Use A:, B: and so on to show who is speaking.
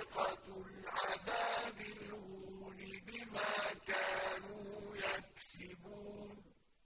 A: الصاعقة العاملة